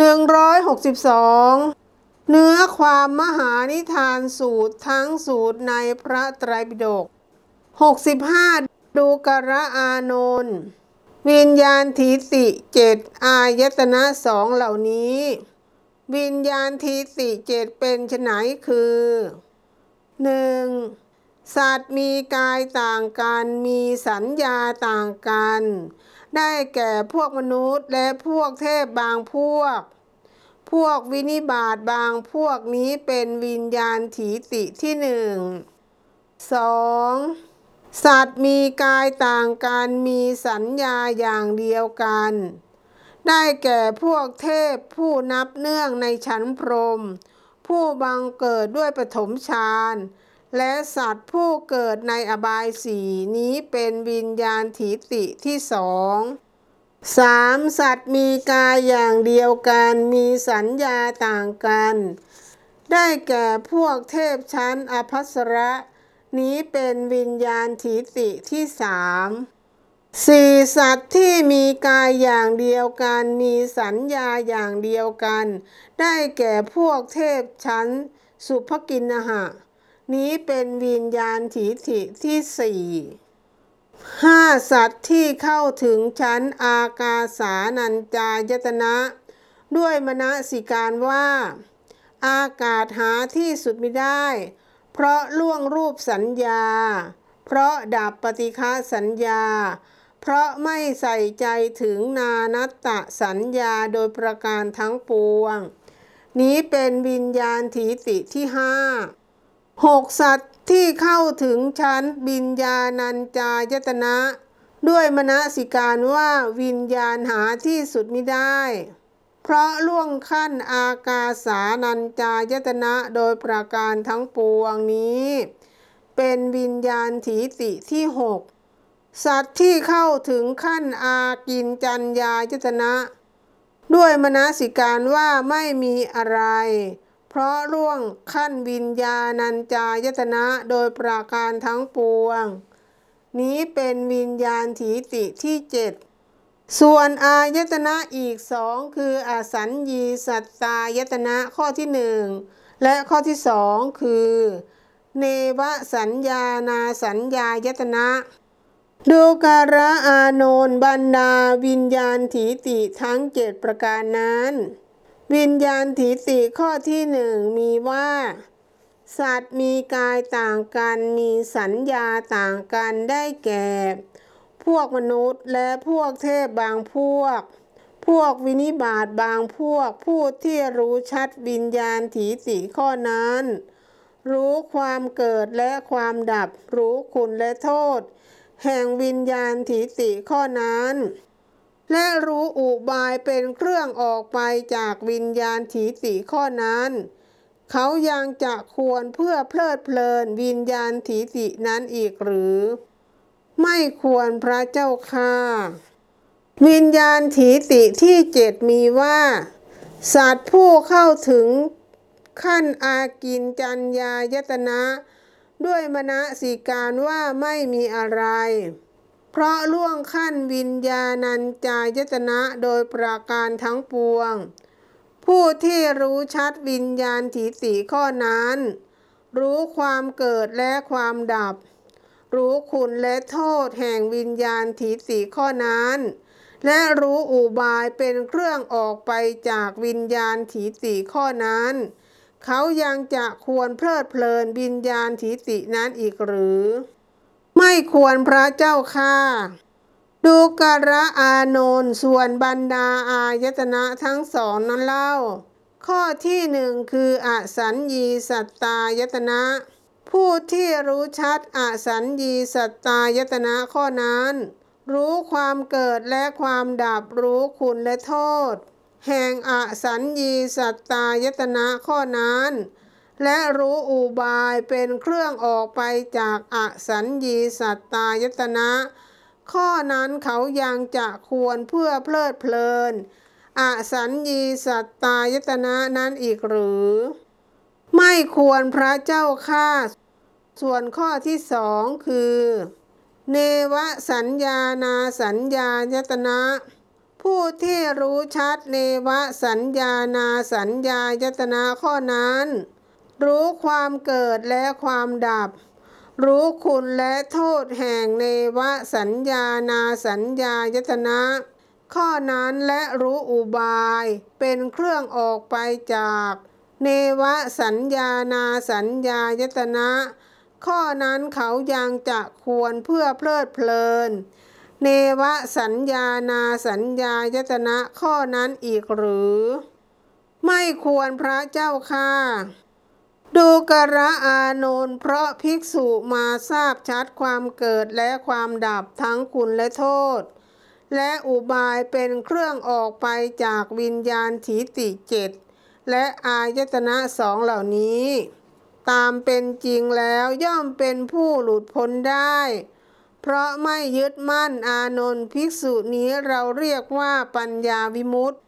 162เนื้อความมหานิทานสูตรทั้งสูตรในพระไตรปิฎก65 ดูกระอานนท์วิญญาณทีติเจ็ดอายตนะสองเหล่านี้ วิญญาณทีติเจ็ดเป็นไฉนคือ 1. สัตว์มีกายต่างกัน มีสัญญาต่างกัน ได้แก่พวกมนุษย์และพวกเทพบางพวก พวกวินิบาตบางพวกนี้เป็นวิญญาณถีติที่หนึ่ง 2. สัตว์มีกายต่างกันมีสัญญาอย่างเดียวกัน ได้แก่พวกเทพผู้นับเนื่องในชั้นพรหมผู้บังเกิดด้วยปฐมฌาน และสัตว์ผู้เกิดในอบายสีนี้เป็นวิญญาณถีติที่สองสามสัตว์มีกายอย่างเดียวกันมีสัญญาต่างกัน ได้แก่พวกเทพชั้นอภัสระ นี้เป็นวิญญาณถีติที่สามสี่สัตว์ที่มีกายอย่างเดียวกันมีสัญญาอย่างเดียวกัน ได้แก่พวกเทพชั้นสุภกินหะ นี้เป็นวิญญาณถีติที่สี่ห้าสัตว์ที่เข้าถึงชั้นอากาสานัญจายตนะ ด้วยมนสิการว่า อากาศหาที่สุดไม่ได้ เพราะล่วงรูปสัญญา เพราะดับปฏิฆาสัญญา เพราะไม่ใส่ใจถึงนานัตตะสัญญาโดยประการทั้งปวง นี้เป็นวิญญาณถีติที่ห้า หกสัตว์ที่เข้าถึงชั้นวิญญาณัญจายตนะ ด้วยมนสิการว่าวิญญาณหาที่สุดไม่ได้ เพราะล่วงขั้นอากาสานัญจายตนะโดยประการทั้งปวงนี้ เป็นวิญญาณถีติที่หกสัตว์ที่เข้าถึงขั้นอากินจัญญายตนะ ด้วยมนสิการว่าไม่มีอะไร เพราะล่วงขั้นวิญญาณัญจายตนะโดยประการทั้งปวง นี้เป็นวิญญาณถีติที่เจ็ดส่วนอายตนะอีกสองคืออสัญญีสัตตายตนะข้อที่หนึ่งและข้อที่สองคือ เนวสัญญานาสัญญายตนะดูการะอานนบรรดาวิญญาณถีติทั้งเจ็ดประการนั้น วิญญาณถีติข้อที่หนึ่งมีว่า สัตว์มีกายต่างกันมีสัญญาต่างกันได้แก่ พวกมนุษย์และพวกเทพบางพวก พวกวินิบาตบางพวกผู้ที่รู้ชัดวิญญาณถีติข้อนั้น รู้ความเกิดและความดับ รู้คุณและโทษ แห่งวิญญาณถีติข้อนั้น และรู้อุบายเป็นเครื่องออกไปจากวิญญาณถีติข้อนั้น เขายังจะควรเพื่อเพลิดเพลินวิญญาณถีตินั้นอีกหรือ ไม่ควรพระเจ้าค่ะวิญญาณถีติที่เจ็ดมีว่า สัตว์ผู้เข้าถึงขั้นอากินจัญญายตนะ ด้วยมณสิการว่าไม่มีอะไร เพราะล่วงขั้นวิญญาณัญจายตนะโดยประการทั้งปวง ผู้ที่รู้ชัดวิญญาณถีติข้อนั้น รู้ความเกิดและความดับ รู้คุณและโทษแห่งวิญญาณถีติข้อนั้น และรู้อุบายเป็นเครื่องออกไปจากวิญญาณถีติข้อนั้น เขายังจะควรเพลิดเพลินวิญญาณถีตินั้นอีกหรือ ไม่ควรพระเจ้าค่ะดูการะอานนท์ส่วนบรรดาอายตนะทั้งสองนั้นเล่า ข้อที่หนึ่งคืออสัญญีสัตตายตนะ ผู้ที่รู้ชัดอสัญญีสัตตายตนะข้อนั้น รู้ความเกิดและความดับรู้คุณและโทษ แห่งอสัญญีสัตตายตนะข้อนั้น และรู้อุบายเป็นเครื่องออกไปจากอสัญญีสัตตายตนะ ข้อนั้นเขายังจะควรเพื่อเพลิดเพลิน อสัญญีสัตตายตนะนั้นอีกหรือ ไม่ควรพระเจ้าค่าส่วนข้อที่สองคือ เนวสัญญานาสัญญายตนะผู้ที่รู้ชัดเนวสัญญานาสัญญายตนะข้อนั้น รู้ความเกิดและความดับ รู้คุณและโทษแห่งเนวสัญญานาสัญญายตนะ ข้อนั้นและรู้อุบายเป็นเครื่องออกไปจาก เนวสัญญานาสัญญายตนะ ข้อนั้นเขายังจะควรเพื่อเพลิดเพลิน เนวสัญญานาสัญญายตนะข้อนั้นอีกหรือ ไม่ควรพระเจ้าค่ะ ดูกระอานนท์เพราะภิกษุมาทราบชัดความเกิดและความดับทั้งคุณและโทษ และอุบายเป็นเครื่องออกไปจากวิญญาณถีติเจ็ดและอายตนะสองเหล่านี้ ตามเป็นจริงแล้วย่อมเป็นผู้หลุดพ้นได้ เพราะไม่ยึดมั่นอานนท์ภิกษุนี้เราเรียกว่าปัญญาวิมุตติ